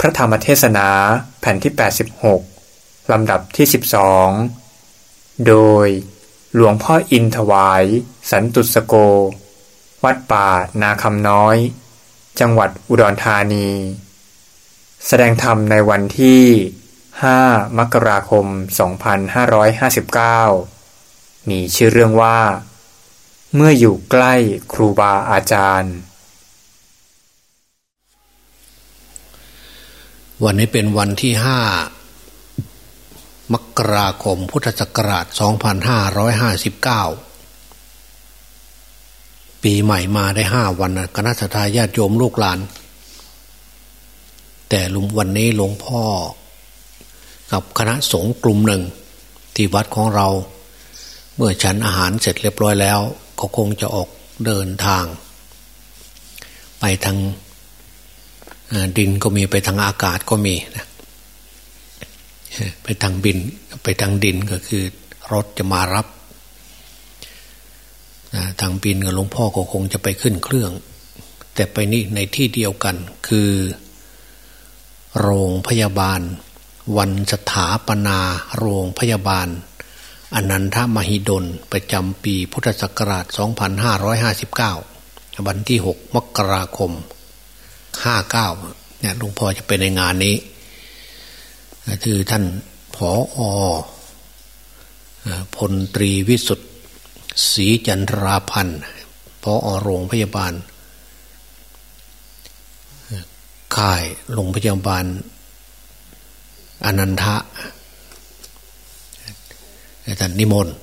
พระธรรมเทศนาแผ่นที่ 86 ลำดับที่ 12 โดยหลวงพ่ออินถวาย สันตุสโก วัดป่านาคำน้อย จังหวัดอุดรธานี แสดงธรรมในวันที่ 5 มกราคม 2559 มีชื่อเรื่องว่า เมื่ออยู่ใกล้ครูบาอาจารย์ วันนี้เป็นวันที่ห้ามกราคมพุทธศักราช 2559 ปีใหม่มาได้ห้าวันนะคณะทาญาติโยมลูกหลาน แต่ลุงวันนี้หลวงพ่อ กับคณะสงฆ์กลุ่มหนึ่ง ที่วัดของเรา เมื่อฉันอาหารเสร็จเรียบร้อยแล้ว ก็คงจะออกเดินทาง ไปทาง ดินก็มีไปทางอากาศก็มีนะไปทางบินไปทางดินก็คือ รถจะมารับทางบินกับหลวงพ่อก็คงจะไปขึ้นเครื่อง แต่ไปนี่ในที่เดียวกันคือ โรงพยาบาล วันสถาปนา โรงพยาบาลอนันทมหิดล ประจำปีพุทธศักราช 2559 วันที่ 6 มกราคม ห้าเก้าเนี่ยหลวงพ่อจะไปในงานนี้คือท่านผออพลตรีวิสุทธ์ศรีจันทราพันธ์ผออโรงพยาบาลค่ายโรงพยาบาลอนันทะท่านนิมนต์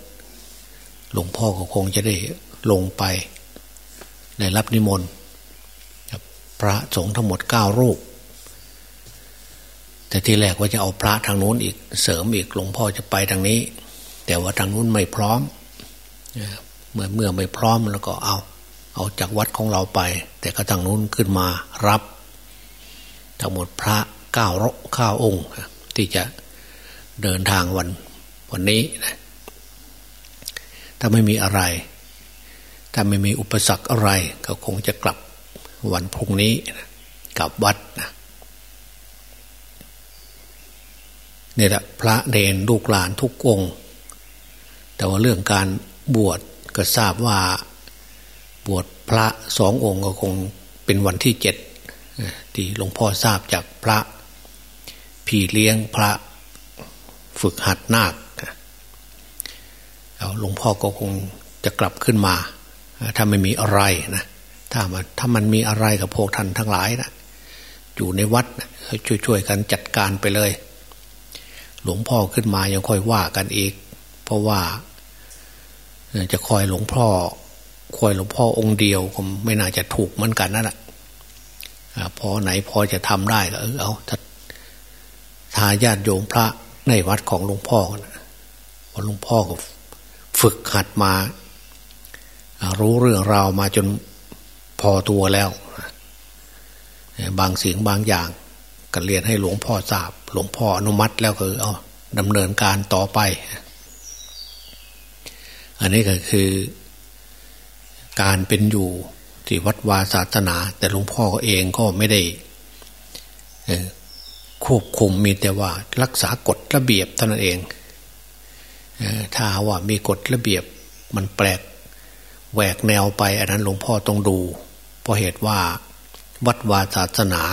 หลวงพ่อก็คงจะได้ลงไป ได้รับนิมนต์ พระสงฆ์ทั้งหมดเก้ารูป แต่ที่แรกว่าจะเอาพระทางนู้นอีกเสริมอีกหลวงพ่อจะไปทางนี้ แต่ว่าทางนู้นไม่พร้อมเมื่อเมื่อไม่พร้อมแล้วก็เอา เอาจากวัดของเราไป แต่ก็ทางนู้นขึ้นมารับ ทั้งหมดพระเก้ารเก้าองค์ ที่จะเดินทางวันวันนี้นะถ้าไม่มีอะไร ถ้าไม่มีอุปสรรคอะไร ก็คงจะกลับ วันพรุ่งนี้กับวัดนะนี่แหละพระเดนลูกหลานทุกองค์ แต่ว่าเรื่องการบวชก็ทราบว่าบวชพระสององค์ก็คงเป็นวันที่เจ็ดที่หลวงพ่อทราบจากพระพี่เลี้ยงพระฝึกหัดนาคหลวงพ่อก็คงจะกลับขึ้นมา ถ้าไม่มีอะไรนะ ถ้ามันถ้ามันมีอะไรกับพวกท่านทั้งหลายนะอยู่ในวัดช่วยๆกันจัดการไปเลย หลวงพ่อขึ้นมายังค่อยว่ากันอีก เพราะว่า จะคอยหลวงพ่อคอยหลวงพ่อองค์เดียวก็ไม่น่าจะถูกเหมือนกันนั่นแหละพอไหนพอจะทำได้ก็เออเอาทาญาติโยมพระในวัดของหลวงพ่อพอหลวงพ่อก็ฝึกหัดมา รู้เรื่องราวมาจน พอตัวแล้ว บางสิ่งบางอย่างก็เรียนให้หลวงพ่อทราบ หลวงพ่ออนุมัติแล้วก็เอาดำเนินการต่อไป อันนี้ก็คือ การเป็นอยู่ที่วัดวาศาสนา แต่หลวงพ่อเองก็ไม่ได้ควบคุมมีแต่ว่ารักษากฎระเบียบเท่านั้นเองถ้าว่ามีกฎระเบียบมันแปลกแหวกแนวไป อันนั้นหลวงพ่อต้องดู เพราะเหตุว่าวัดวาศาสนา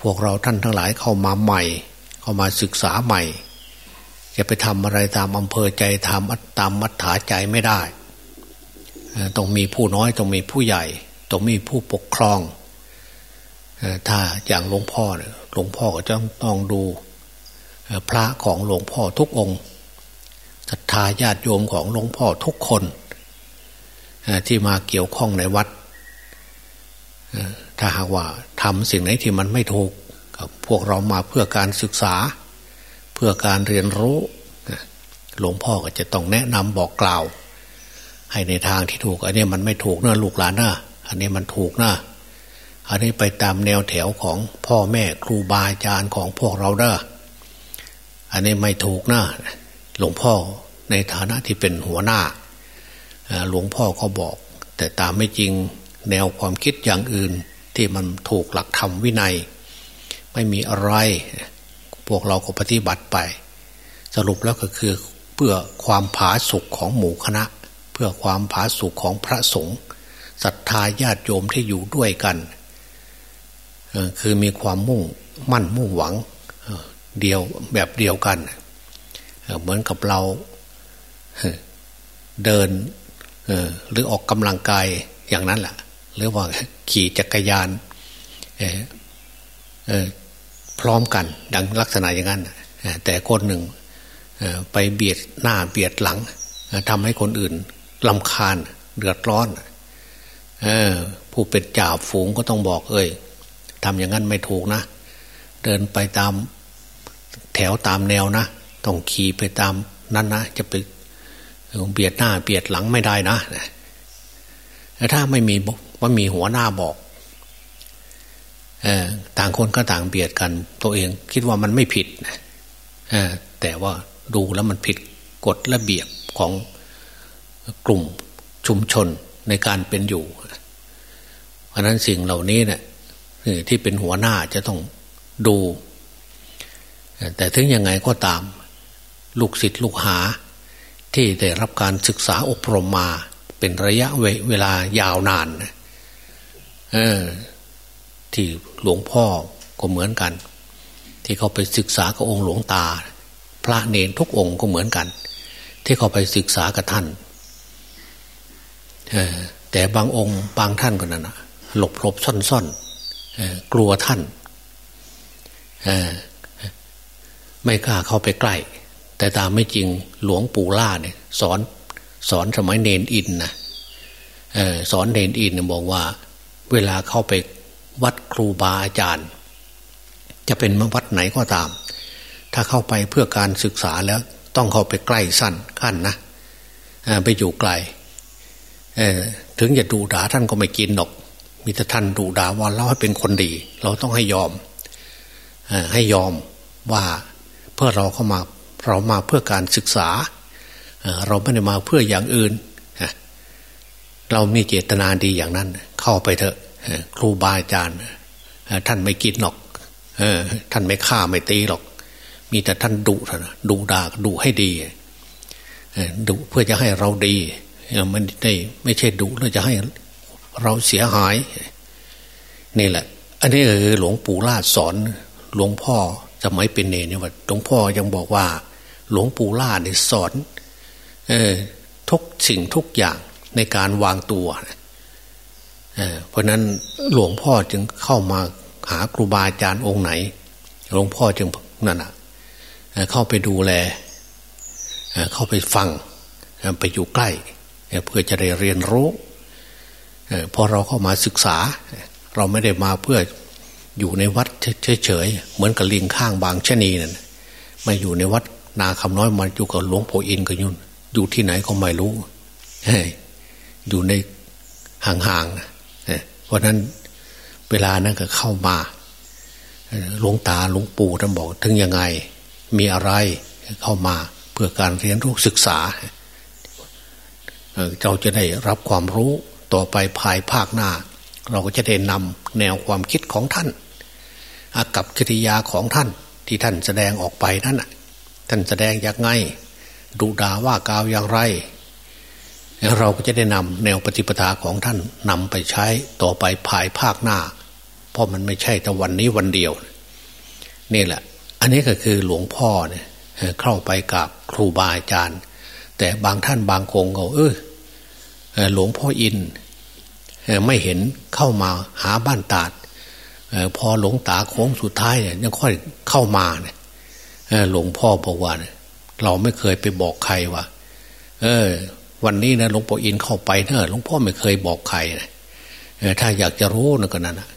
พวกเราท่านทั้งหลายเข้ามาใหม่ เข้ามาศึกษาใหม่ จะไปทำอะไรตามอำเภอใจทำตามมัธยาใจไม่ได้ต้องมีผู้น้อยต้องมีผู้ใหญ่ต้องมีผู้ปกครองถ้าอย่างหลวงพ่อหลวงพ่อก็จะต้องดูพระของหลวงพ่อทุกองค์ศรัทธาญาติโยมของหลวงพ่อทุกคนที่มาเกี่ยวข้องในวัด ถ้าหากว่าทำสิ่งไหนที่มันไม่ถูกพวกเรามาเพื่อการศึกษา เพื่อการเรียนรู้หลวงพ่อก็จะต้องแนะนำบอกกล่าว ให้ในทางที่ถูก อันนี้มันไม่ถูกนะลูกหลานนะอันนี้มันถูกนะอันนี้ไปตามแนวแถวของพ่อแม่ครูบาอาจารย์ของพวกเราเด้ออันนี้ไม่ถูกนะหลวงพ่อในฐานะที่เป็นหัวหน้าหลวงพ่อเขาบอก แต่ตามไม่จริง แนวความคิดอย่างอื่นที่มันถูกหลักธรรมวินัย ไม่มีอะไร พวกเราก็ปฏิบัติไป สรุปแล้วก็คือเพื่อความผาสุกของหมู่คณะ เพื่อความผาสุกของพระสงฆ์ศรัทธาญาติโยมที่อยู่ด้วยกันคือมีความมุ่งมั่นมุ่งหวังเดียวแบบเดียวกัน เหมือนกับเราเดินหรือออกกำลังกายอย่างนั้นแหละ หรือว่าขี่จักรยานพร้อมกันดังลักษณะอย่างนั้นแต่คนหนึ่งไปเบียดหน้าเบียดหลังทำให้คนอื่นลำคาญเดือดร้อนผู้เป็นจ่าฝูงก็ต้องบอก เอ้ยทำอย่างนั้นไม่ถูกนะ เดินไปตามแถวตามแนวนะต้องขี่ไปตามนั้นนะจะไปเบียดหน้าเบียดหลังไม่ได้นะแต่ถ้าไม่มี ว่ามีหัวหน้าบอกต่างคนก็ต่างเบียดกัน ตัวเองคิดว่ามันไม่ผิดแต่ว่าดูแล้วมันผิดกฎระเบียบของกลุ่มชุมชนในการเป็นอยู่ เพราะนั้นสิ่งเหล่านี้เนะี่ยที่เป็นหัวหน้าจะต้องดู แต่ถึงยังไงก็ตาม ลูกศิษย์ลูกหา ที่ได้รับการศึกษาอบรมมาเป็นระยะเวลายาวนาน เออ ที่หลวงพ่อก็เหมือนกัน ที่เขาไปศึกษากับองค์หลวงตา พระเนรทุกองค์ก็เหมือนกัน ที่เขาไปศึกษากับท่านแต่บางองค์บางท่านก็นั่นนะหลบหลบซ่อนซ่อนกลัวท่านไม่กล้าเข้าไปใกล้ แต่ตามไม่จริงหลวงปู่ล่าเนี่ยสอนสอนสมัยเนนอินนะสอนเนนอินบอกว่า เวลาเข้าไปวัดครูบาอาจารย์ จะเป็นวัดไหนก็ตาม ถ้าเข้าไปเพื่อการศึกษาแล้วต้องเข้าไปใกล้สั้นขั้นนะไปอยู่ไกลถึงจะดูด่าท่านก็ไม่กินหรอก มีแต่ท่านดูด่าว่าเราให้เป็นคนดี เราต้องให้ยอมให้ยอมว่าเพื่อเราเข้ามาเรามาเพื่อการศึกษา เราไม่ได้มาเพื่ออย่างอื่น เรามีเจตนาดีอย่างนั้น เข้าไปเถอะ ครูบาอาจารย์ท่านไม่กินหรอกท่านไม่ฆ่าไม่ตีหรอก มีแต่ท่านดุท่านดุด่าดุให้ดีดุเพื่อจะให้เราดีมันได้ไม่ใช่ดุแล้วจะให้เราเสียหาย นี่แหละ อันนี้คือหลวงปู่ลาดสอน หลวงพ่อสมัยเป็นเนนี่ว่าหลวงพ่อยังบอกว่า หลวงปู่ลาดเนี่ยสอนออทุกสิ่งทุกอย่างในการวางตัวเเพราะนั้นหลวงพ่อจึงเข้ามาหาครูบาอาจารย์องค์ไหน หลวงพ่อจึงนั่นอะเข้าไปดูแลเข้าไปฟังไปอยู่ใกล้ เพื่อจะได้เรียนรู้พอเราเข้ามาศึกษา เราไม่ได้มาเพื่ออยู่ในวัดเฉยๆเหมือนกับลิงข้างบางชนีนั่นมาอยู่ในวัดนาคำน้อยมาอยู่กับหลวงพ่ออินก็ยุ่นอยู่ที่ไหนก็ไม่รู้อยู่ในห่างๆ ราะนั้นเวลานั้นก็เข้ามาหลวงตาหลวงปู่ท่านบอก ถึงยังไงมีอะไรเข้ามาเพื่อการเรียนรู้ศึกษาเราจะได้รับความรู้ต่อไปภายภาคหน้า เราก็จะได้นำแนวความคิดของท่าน อากับกิริยาของท่านที่ท่านแสดงออกไปนั่นท่านแสดงอย่างไงดูดาว่ากาวอย่างไร เราก็จะได้นำแนวปฏิปทาของท่านนำไปใช้ต่อไปภายภาคหน้า เพราะมันไม่ใช่แต่วันนี้วันเดียว นี่แหละ อันนี้ก็คือหลวงพ่อเนี่ยเข้าไปกับครูบาอาจารย์ แต่บางท่านบางคงก็เออหลวงพ่ออินไม่เห็นเข้ามาหาบ้านตาดพอหลวงตาโค้งสุดท้ายเนี่ยยังค่อยเข้ามาเนี่ยหลวงพ่อบอกว่าเราไม่เคยไปบอกใครว่า เออ วันนี้นะหลวงพ่ออินเข้าไปเนอะหลวงพ่อไม่เคยบอกใครนะถ้าอยากจะรู้นะก็นั่นนะ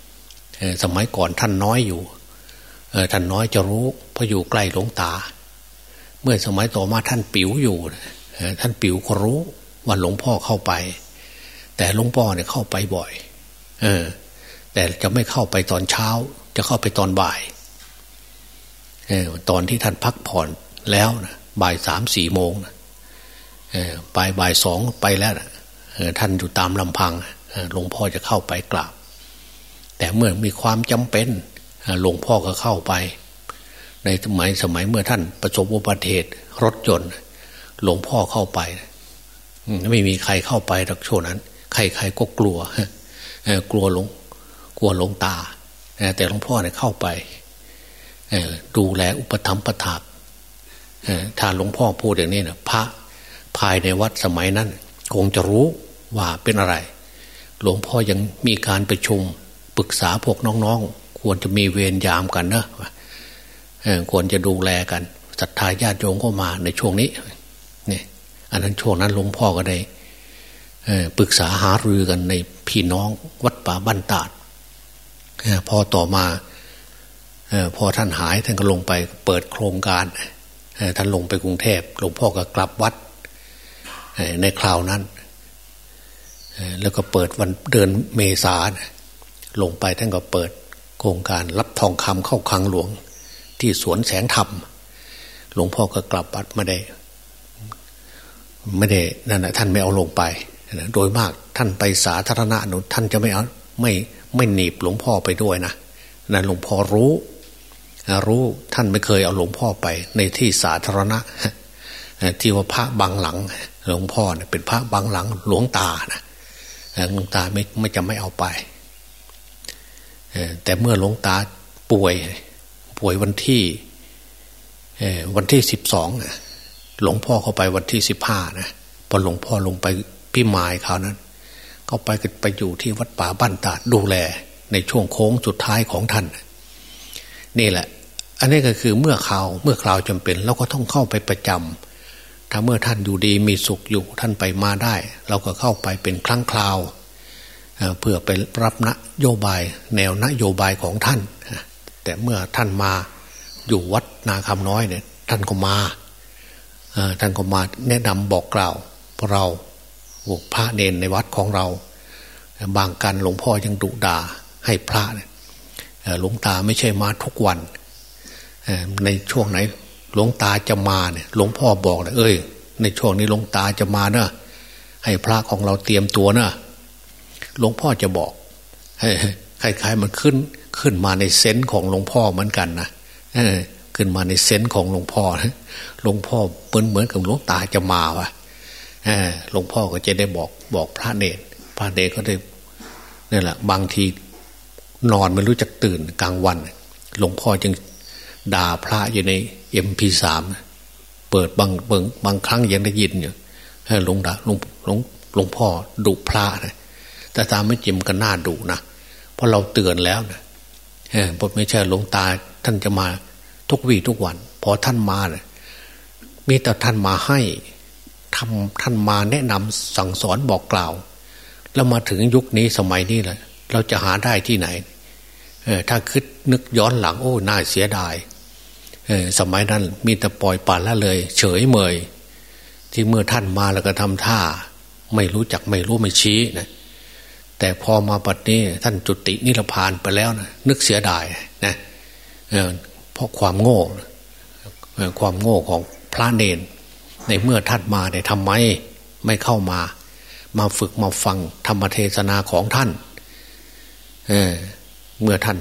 สมัยก่อนท่านน้อยอยู่ท่านน้อยจะรู้เพราะอยู่ใกล้หลวงตา เมื่อสมัยต่อมาท่านปิ๋วอยู่ท่านปิ๋วก็รู้ว่าหลวงพ่อเข้าไป แต่หลวงพ่อเนี่ยเข้าไปบ่อย เออ แต่จะไม่เข้าไปตอนเช้า จะเข้าไปตอนบ่ายเออตอนที่ท่านพักผ่อนแล้วนะบ่ายสามสี่โมงนะ เออบ่ายบ่ายสองไปแล้วท่านอยู่ตามลำพังหลวงพ่อจะเข้าไปกราบ แต่เมื่อมีความจำเป็นหลวงพ่อก็เข้าไป ในสมัยสมัยเมื่อท่านประสบอุบัติเหตุรถยนต์หลวงพ่อเข้าไปไม่มีใครเข้าไปหรอกช่วงนั้น ใครๆก็กลัวกลัวหลวงกลัวหลวงตา แต่หลวงพ่อเนี่ยเข้าไปดูแลอุปถัมภ์ประทาบถ้าหลวงพ่อพูดอย่างนี้นะพระ ภายในวัดสมัยนั้น คงจะรู้ว่าเป็นอะไร หลวงพ่อยังมีการประชุมปรึกษาพวกน้องๆ ควรจะมีเวรยามกันนะควรจะดูแลกันศรัทธาญาติโยมก็มาในช่วงนี้เนี่ยอันนั้นช่วงนั้นหลวงพ่อก็ได้ปรึกษาหารือกันในพี่น้องวัดป่าบ้านตาดพอต่อมาพอท่านหายท่านก็ลงไปเปิดโครงการท่านลงไปกรุงเทพหลวงพ่อก็กลับวัด ในคราวนั้น แล้วก็เปิดวันเดือนเมษาลงไปท่านก็เปิดโครงการรับทองคำเข้าคลังหลวง ที่สวนแสงธรรม หลวงพ่อก็กลับวัดไม่ได้ ไม่ได้นั่นนะท่านไม่เอาลงไป โดยมากท่านไปสาธารณะนุท่านจะไม่เอาไม่ไม่หนีบหลวงพ่อไปด้วยนะนั่นหลวงพ่อรู้ รู้ท่านไม่เคยเอาหลวงพ่อไป ในที่สาธารณะ ที่ว่าพระบางหลัง หลวงพ่อเนี่ยเป็นพระบางหลังหลวงตานะหลวงตาไม่ไม่จะไม่เอาไปแต่เมื่อหลวงตาป่วย ป่วยวันที่วันที่สิบสองหลวงพ่อเข้าไปวันที่สิบห้านะพอหลวงพ่อลงไปพี่มายเขานั้น ก็ไปไปอยู่ที่วัดป่าบ้านตาดดูแล ในช่วงโค้งสุดท้ายของท่าน นี่แหละ อันนี้ก็คือเมื่อข่าวเมื่อคราวจำเป็นเราก็ต้องเข้าไปประจำ ถ้าเมื่อท่านอยู่ดีมีสุขอยู่ท่านไปมาได้ เราก็เข้าไปเป็นครั้งคราวเพื่อไปรับนโยบาย แนวนโยบายของท่าน แต่เมื่อท่านมาอยู่วัดนาคำน้อยเนี่ยท่านก็มาท่านก็มาแนะนำบอกกล่าวเราพระเนนในวัดของเรา บางกันหลวงพ่อยังดุด่าให้พระหลวงตาไม่ใช่มาทุกวันในช่วงไหน หลวงตาจะมาเนี่ยหลวงพ่อบอกเลยเอ้ย ในช่วงนี้หลวงตาจะมาเนะให้พระของเราเตรียมตัวเนะหลวงพ่อจะบอกคล้ายๆมันขึ้นขึ้นมาในเซนส์ของหลวงพ่อเหมือนกันนะขึ้นมาในเซนส์ของหลวงพ่อหลวงพ่อเหมือนเหมือนกับหลวงตาจะมาวะหลวงพ่อก็จะได้บอกบอกพระเนรพระเนรก็ได้นี่แหละ บางทีนอนไม่รู้จักตื่นกลางวัน หลวงพ่อจึง ด่าพระอยู่ในเอ็มพีสามเปิดบางบางบางครั้งยังได้ยินอยู่หลวงดาหลวงหลวงหลวงพ่อดุพระนะแต่ตามไม่จิมก็น่าดุนะเพราะเราเตือนแล้วนะเออไม่ใช่หลวงตาท่านจะมาทุกวี่ทุกวันพอท่านมาเนะี่ยมีแต่ท่านมาให้ทำท่านมาแนะนำสั่งสอนบอกกล่าว แล้วมาถึงยุคนี้สมัยนี้แหละเราจะหาได้ที่ไหนเออถ้าคิดนึกย้อนหลังโอ้น่าเสียดาย สมัยนั้น มีแต่ปล่อยป่านละเลย เฉยเมย ที่เมื่อท่านมาแล้วก็ทำท่า ไม่รู้จักไม่รู้ไม่ชี้นะแต่พอมาปัดนี้ท่านจุตินิรพานไปแล้วนะนึกเสียดายนะเพราะความโง่ความโง่ของพระเนนในเมื่อท่านมาเนี่ยทำไมไม่เข้ามา มาฝึกมาฟังธรรมเทศนาของท่านเเมื่อท่าน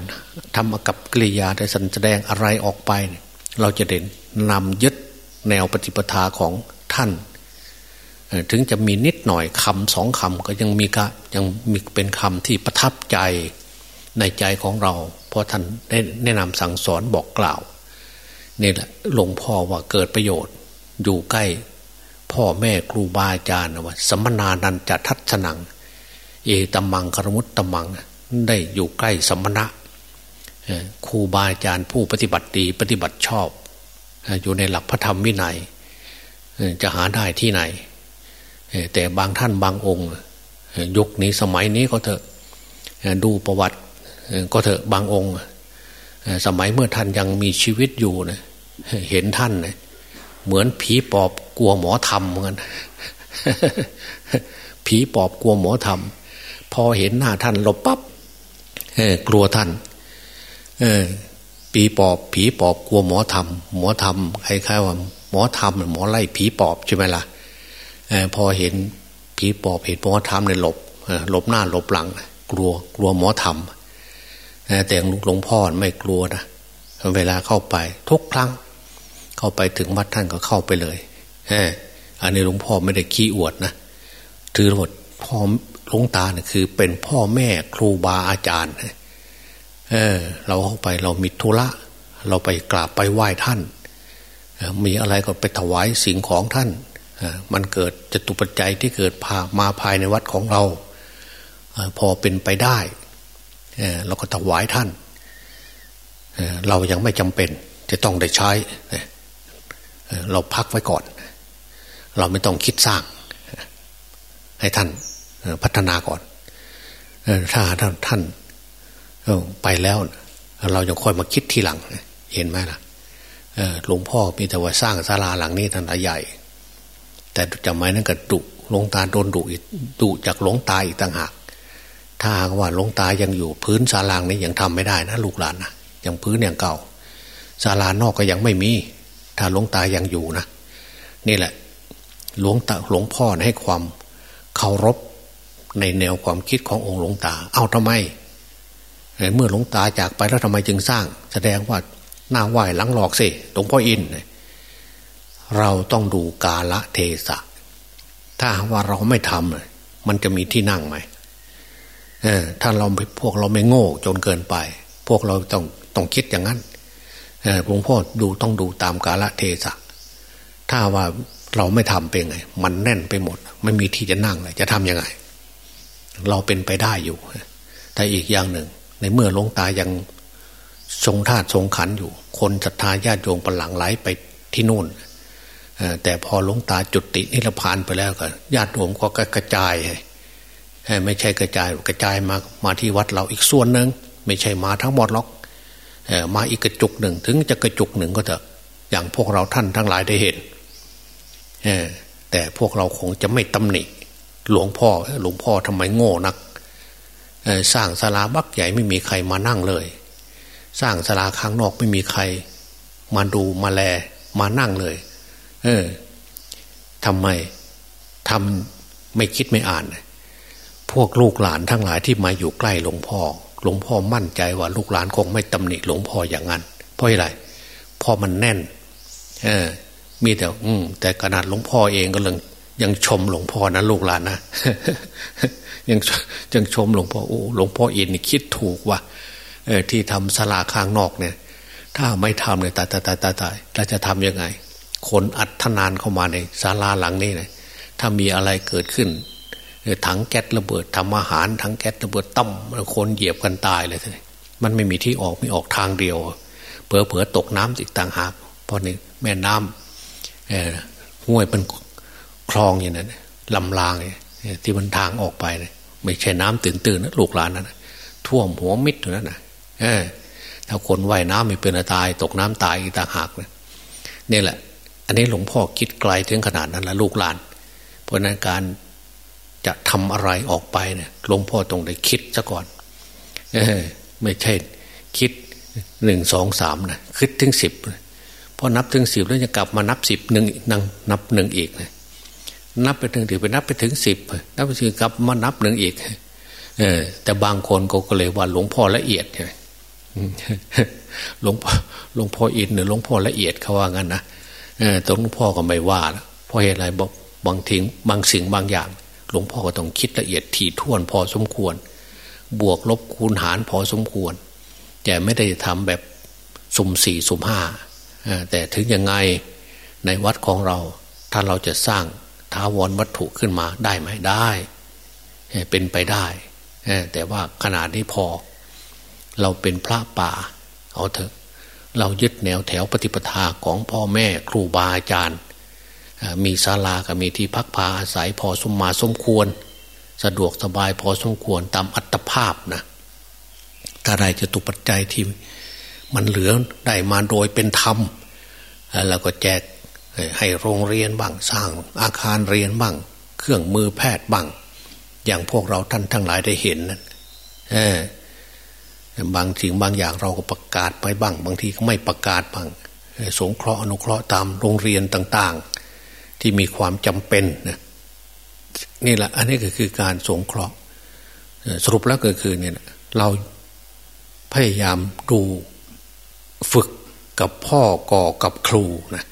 ทำกับกิริยาได้แสดงอะไรออกไปเเราจะเด่นนำยึดแนวปฏิปทาของท่าน ถึงจะมีนิดหน่อยคำสองคำก็ยังมีกะยังมีเป็นคำที่ประทับใจในใจของเรา เพราะท่านได้แนะนำสั่งสอนบอกกล่าวนี่แหละหลวงพ่อว่าเกิดประโยชน์ อยู่ใกล้ พ่อแม่ครูบาอาจารย์ว่าสมนานันจะทัศนัง เอตมังคารมุตตมัง ได้อยู่ใกล้สมณะ ครูบาอาจารย์ผู้ปฏิบัติดีปฏิบัติชอบ อยู่ในหลักพระธรรมวินัยจะหาได้ที่ไหน แต่บางท่านบางองค์ ยุคนี้สมัยนี้ก็เถอะดูประวัติก็เถอะบางองค์ สมัยเมื่อท่านยังมีชีวิตอยู่นะเห็นท่านนะเหมือนผีปอบกลัวหมอธรรมเหมือนกันผีปอบกลัวหมอธรรม พอเห็นหน้าท่านหลบปับ๊บกลัวท่าน เออปีปอบ ผีปอบกลัวหมอทำหมอทำคล้ายๆว่าหมอทำหมอไล่ผีปอบใช่ไหมล่ะอพอเห็นผีปอบเห็นหมอทำเลยหลบหลบหน้าหลบหลัง กลัวกลัวหมอทแต่หลวงพ่อไม่กลัวนะเวลาเข้าไป ทุกครั้ง เข้าไปถึงวัดท่านก็เข้าไปเลยอันนี้หลวงพ่อไม่ได้ขี้อวดนะถือว่าพ่อหลวงตาเนี่ยคือ เป็นพ่อแม่ครูบาอาจารย์ เออ เราเข้าไปเรามีธุระเราไปกราบไปไหว้ท่าน มีอะไรก็ไปถวายสิ่งของท่าน มันเกิดจตุปัจจัยที่เกิดพามาภายในวัดของเรา พอเป็นไปได้ เราก็ถวายท่าน เรายังไม่จำเป็น จะต้องได้ใช้ เราพักไว้ก่อน เราไม่ต้องคิดสร้าง ให้ท่านพัฒนาก่อน ถ้าท่าน ท่านไปแล้ว เราจะค่อยมาคิดทีหลัง เห็นไหมล่ะหลวงพ่อมีแต่ว่าสร้างศาลาหลังนี้ท่านใหญ่ แต่จำไว้นั่นก็ดุหลวงตาโดนดุดุจากหลวงตาอีกต่างหาก ถ้าหากว่าหลวงตายังอยู่พื้นศาลางนี้ยังทำไม่ได้นะลูกหลานนะยังพื้นอย่างเก่าศาลานอกก็ยังไม่มี ถ้าหลวงตายังอยู่นะนี่แหละหลวงตาหลวงพ่อให้ความเคารพในแนวความคิดขององค์หลวงตา เอาทำไม เมื่อหลวงตาจากไปแล้วทำไมจึงสร้าง แสดงว่าหน้าไหวหลังหลอกสิหลวงพ่ออิน เราต้องดูกาละเทศะ ถ้าว่าเราไม่ทำมันจะมีที่นั่งไหมถ้าเราพวกเราไม่โง่จนเกินไป พวกเราต้องต้องคิดอย่างนั้นหลวงพ่อดูต้องดูตามกาละเทศะ ถ้าว่าเราไม่ทำเป็นไง มันแน่นไปหมด ไม่มีที่จะนั่งเลยจะทำยังไง เราเป็นไปได้อยู่แต่อีกอย่างหนึ่ง ในเมื่อหลวงตายังทรงธาตุทรงขันอยู่ คนศรัทธาญาติโยมปหลังไหลไปที่นู่นแต่พอหลวงตาจุดตินิพพานไปแล้วก็ญาติโยมก็กระจายไม่ใช่กระจายกระจายมามาที่วัดเราอีกส่วนหนึ่งไม่ใช่มาทั้งหมดหรอกมาอีกกระจุกหนึ่งถึงจะกระจุกหนึ่งก็เถอะอย่างพวกเราท่านทั้งหลายได้เห็นแต่พวกเราคงจะไม่ตำหนิ หลวงพ่อหลวงพ่อทำไมโง่นัก สร้างศาลาบักใหญ่ไม่มีใครมานั่งเลย สร้างศาลาข้างนอกไม่มีใคร มาดูมาแลมานั่งเลย เออทำไมทำไม่คิดไม่อ่าน พวกลูกหลานทั้งหลายที่มาอยู่ใกล้หลวงพ่อ หลวงพ่อมั่นใจว่าลูกหลานคงไม่ตำหนิหลวงพ่ออย่างนั้น เพราะอะไรเพราะมันแน่น เออ มีแต่ อืมแต่ขนาดหลวงพ่อเองก็ยังยั ยังชมหลวงพ่อนะลูกหลานนะยังยังชมหลวงพ่อโอ้หลวงพ่ออินคิดถูกว่าเออที่ทำสลาข้างนอกเนี่ย ถ้าไม่ทำเลยตายตายตายตายตายเราจะทํำยังไง คนอัดทนานเข้ามาในศาลาหลังนี้เนี่ยถ้ามีอะไรเกิดขึ้นถังแก๊สระเบิดทำอาหารถังแก๊สระเบิดต้มคนเหยียบกันตายเลยทีมันไม่มีที่ออกไม่ออกทางเดียวเผลอเผลอตกน้ำอีกต่างหากเพราะนี่แม่น้ำห้วยเป็น องอย่างนั้นลำรางที่มันทางออกไปเไม่ใช่น้ำตื่นตื่นนะลูกหลานนะท่วมหัวมิดอยู่นั่นนะถ้าคนว่ายน้ำไม่เป็นตาย ตกน้ำตายอีต่างหากเลยนี่แหละ อันนี้หลวงพ่อคิดไกลถึงขนาดนั้นแล้วลูกหลาน เพราะนั้นการจะทำอะไรออกไปเนี่ยหลวงพ่อตรงได้คิดซะก่อนเอไม่ใช่คิดหนึ่งสองสามนะคิดถึงสิบพอนับถึงสิบแล้วจะกลับมานับสิบหนึ่งนังนับหนึ่งอีกนะ นับไปถึงถึงไปนับไปถึงสิบนับไปถึงกลับมานับหนึ่งอีก เออ แต่บางคนก็เลยว่าหลวงพ่อละเอียดใช่ไงหลวงพ่อหลวงพ่ออินหรือหลวงพ่อละเอียดเขาว่างั้นนะเออตรงหลวงพ่อก็ไม่ว่าเพราะเหตุอะไรบอกบางทิ้งบางสิ่งบางอย่าง หลวงพ่อก็ต้องคิดละเอียดถี่ถ้วนพอสมควร บวกลบคูณหารพอสมควร แต่ไม่ได้ทำแบบสุ่มสี่สุ่มห้าแต่ถึงยังไงในวัดของเรา ถ้าเราจะสร้าง ท้าวรวัตถุขึ้นมาได้ไหมได้ เป็นไปได้ แต่ว่าขนาดนี้พอ เราเป็นพระป่า เอาเถอะ เรายึดแนวแถวปฏิปทาของพ่อแม่ครูบาอาจารย์ มีศาลาก็มีที่พักพาอาศัยพอสมมาสมควร สะดวกสบายพอสมควรตามอัตภาพนะถ้าใดจะตุปัจจัยที่มันเหลือได้มาโดยเป็นธรรม แล้วก็แจก ให้โรงเรียนบ้างสร้างอาคารเรียนบ้าง เครื่องมือแพทย์บ้าง อย่างพวกเราท่านทั้งหลายได้เห็นนั่นบางสิ่งบางอย่างเราก็ประกาศไปบ้าง บางทีก็ไม่ประกาศบ้างสงเคราะห์อนุเคราะห์ตามโรงเรียนต่าง ๆ ที่มีความจำเป็นนะนี่แหละอันนี้ก็คือการสงเคราะห์สรุปแล้วก็คือเนี่ยเราพยายามดูฝึกกับพ่อก่อกับครูนะ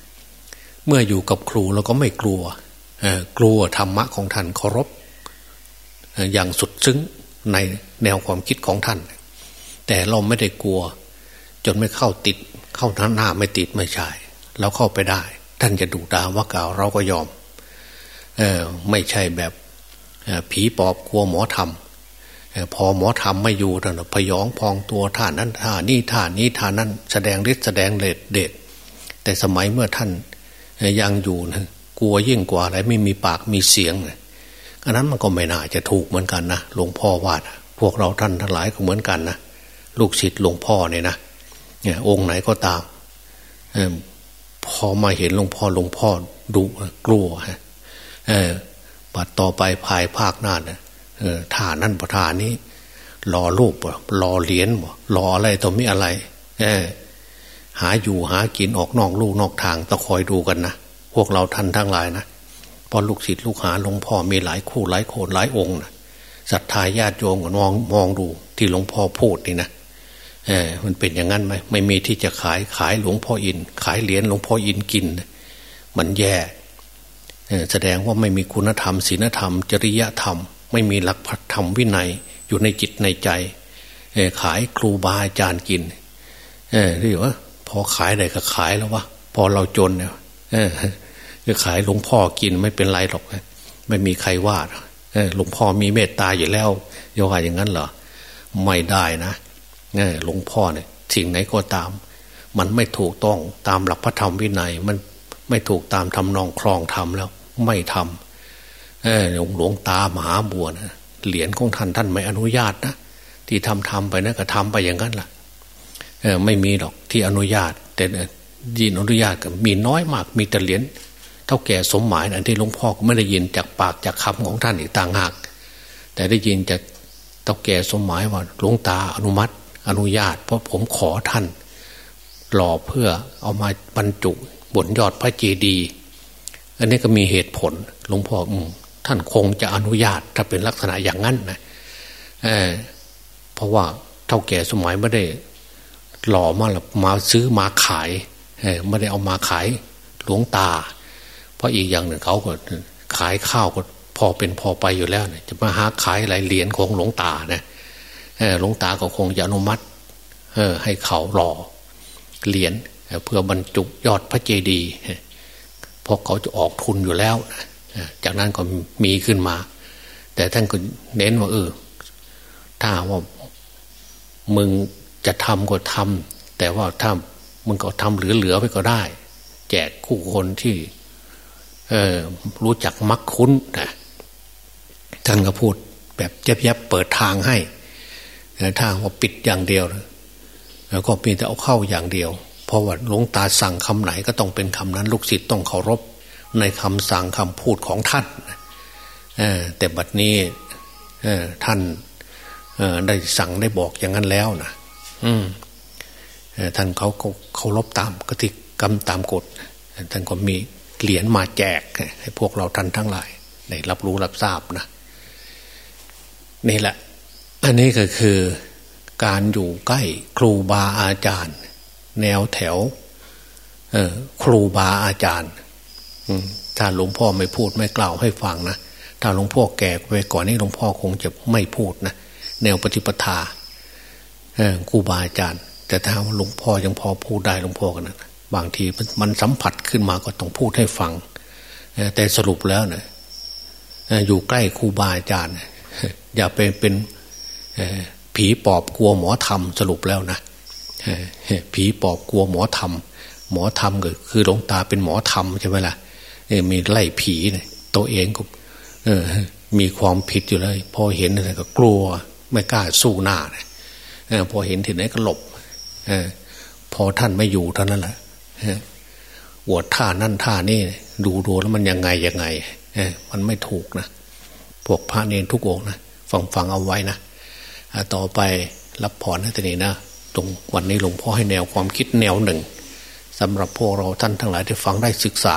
เมื่ออยู่กับครูเราก็ไม่กลัวกลัวธรรมะของท่านเคารพอย่างสุดซึ้งในแนวความคิดของท่าน แต่เราไม่ได้กลัว จนไม่เข้าติด เข้าหน้าไม่ติดไม่ใช่เราเข้าไปได้ ท่านจะดูดาว่ากล่าวเราก็ยอมออไม่ใช่แบบผีปอบกลัวหมอทำพอหมอทำไม่อยู่ท่านพยองพองตัวท่านนั้นท่านี่ท่านี้ท่านั้นแสดงฤทธิ์แสดงเลดเดชแต่สมัยเมื่อท่าน ยังอยู่นะกลัวยิ่งกว่าอะไรไม่มีปากมีเสียงเอันนั้นมันก็ไม่น่าจะถูกเหมือนกันนะหลวงพ่อวาดพวกเราท่านทั้งหลายก็เหมือนกันนะลูกศิษย์หลวงพ่อเนี่ยนะเนี่ยองค์ไหนก็ตามพอมาเห็นหลวงพ่อหลวงพ่อดุกลัวฮะเออปัดต่อไปภายภาคหน้าเนี่ยท่านั่นประธานนี้รอรูปรอเหรียญรออะไรตัวไม่อะไร เออ หาอยู่หากินออกนอกลูกนอกทางต้องคอยดูกันนะพวกเราท่านทั้งหลายนะพอลูกศิษย์ลูกหาหลวงพ่อมีหลายคู่หลายโคนหลายองค์นะศรัทธาญาติโยมก็มองมองดูที่หลวงพ่อพูดนี่นะเออมันเป็นอย่างนั้นไหมไม่มีที่จะขายขายหลวงพ่ออิน ขายเหรียญหลวงพ่ออินกิน มันแย่แสดงว่าไม่มีคุณธรรมศีลธรรม จริยธรรม ไม่มีหลักพธรรมวินัยอยู่ในจิตในใจขายครูบาอาจารย์กินเออที่ว่า อขายได้ก็ขายแล้ววะพอเราจนเนี่ยจะขายหลวงพ่อกินไม่เป็นไรหรอกไม่มีใครว่าหลวงพ่อมีเมตตาอยู่แล้วโยว่าอย่างนั้นเหรอไม่ได้นะหลวงพ่อเนี่ยสิ่งไหนก็ตาม มันไม่ถูกต้องตามหลักพระธรรมวินัย มันไม่ถูกตามทำนองคลองทำแล้ว ไม่ทำเออหลวงตามหาบัวนะเหรียญของท่านท่านไม่อนุญาตนะที่ทำทำไปนะก็ทำไปอย่างนั้นแหละ ไม่มีหรอกที่อนุญาต แต่ยินอนุญาตก็มีน้อยมาก มีแต่เหรียญเท่าแก่สมหมายอันที่หลวงพ่อก็ไม่ได้ยินจากปากจากคำของท่านอีกต่างหาก แต่ได้ยินจากเท่าแก่สมหมายว่าหลวงตาอนุมัติ อนุญาต เพราะผมขอท่านหล่อเพื่อเอามาบรรจุบนยอดพระเจดีย์อันนี้ก็มีเหตุผลหลวงพ่อท่านคงจะอนุญาตถ้าเป็นลักษณะอย่างนั้นนะเเพราะว่าเท่าแก่สมัยไม่ได้ หล่อมาหรอกมาซื้อมาขายไม่ได้เอามาขายหลวงตา เพราะอีกอย่างหนึ่งเขาก็ขายข้าวก็พอเป็นพอไปอยู่แล้วเนี่ยจะมาหาขายอะไรเหรียญของหลวงตาเนี่ยหลวงตาก็คงจะอนุมัติให้เขาหล่อเหรียญเพื่อบรรจุยอดพระเจดีย์เพราะเขาจะออกทุนอยู่แล้วจากนั้นก็มีขึ้นมา แต่ท่านก็เน้นว่าเออถ้าว่ามึง จะทำก็ทำแต่ว่าถ้ามึงก็ทำเหลือๆไปก็ได้ แจกคู่คนที่เออรู้จักมักคุ้นนะท่านก็พูดแบบเย็บๆเปิดทางให้ทางว่าปิดอย่างเดียวแล้วก็มีแต่เอาเข้าอย่างเดียว เพราะว่าหลวงตาสั่งคำไหนก็ต้องเป็นคำนั้น ลูกศิษย์ต้องเคารพ ในคำสั่งคำพูดของท่านแต่บัดนี้ท่านได้สั่งได้บอกอย่างนั้นแล้วนะ อืมท่านเขาเคารพตามกติกรรมตามกฎท่านก็มีเหรียญมาแจกให้พวกเราท่านทั้งหลายได้รับรู้รับทราบนะนี่แหละ อันนี้ก็คือการอยู่ใกล้ครูบาอาจารย์ แนวแถวครูบาอาจารย์ถ้าหลวงพ่อไม่พูดไม่กล่าวให้ฟังนะถ้าหลวงพ่อแก่ไปก่อนนี้หลวงพ่อคงจะไม่พูดนะแนวปฏิปทา ครูบาอาจารย์ แต่ถ้าหลวงพ่อยังพอพูดได้หลวงพ่อกันนะบางทีมันสัมผัสขึ้นมาก็ต้องพูดให้ฟังแต่สรุปแล้วเนะอยู่ใกล้ครูบาอาจารย์ อย่าเป็นเป็นผีปอบกลัวหมอธรรมสรุปแล้วนะผีปอบกลัวหมอธรรม หมอธรรมก็คือหลวงตาเป็นหมอธรรมใช่ไหมล่ะมีไล่ผีเนี่ยตัวเองก็มีความผิดอยู่เลย พอเห็นอะไรก็กลัว ไม่กล้าสู้หน้าเนี่ยพอเห็นทีไหนก็หลบอพอท่านไม่อยู่เท่านั้นแหละอวดท่านั่นท่านี่ดูดูแล้วมันยังไงยังไงมันไม่ถูกนะพวกพระเนรทุกองนะฟังฟังเอาไว้นะต่อไปรับพรให้ตนี้นะตรงวันนี้หลวงพ่อให้แนวความคิดแนวหนึ่งสำหรับพวกเราท่านทั้งหลายที่ฟังได้ศึกษา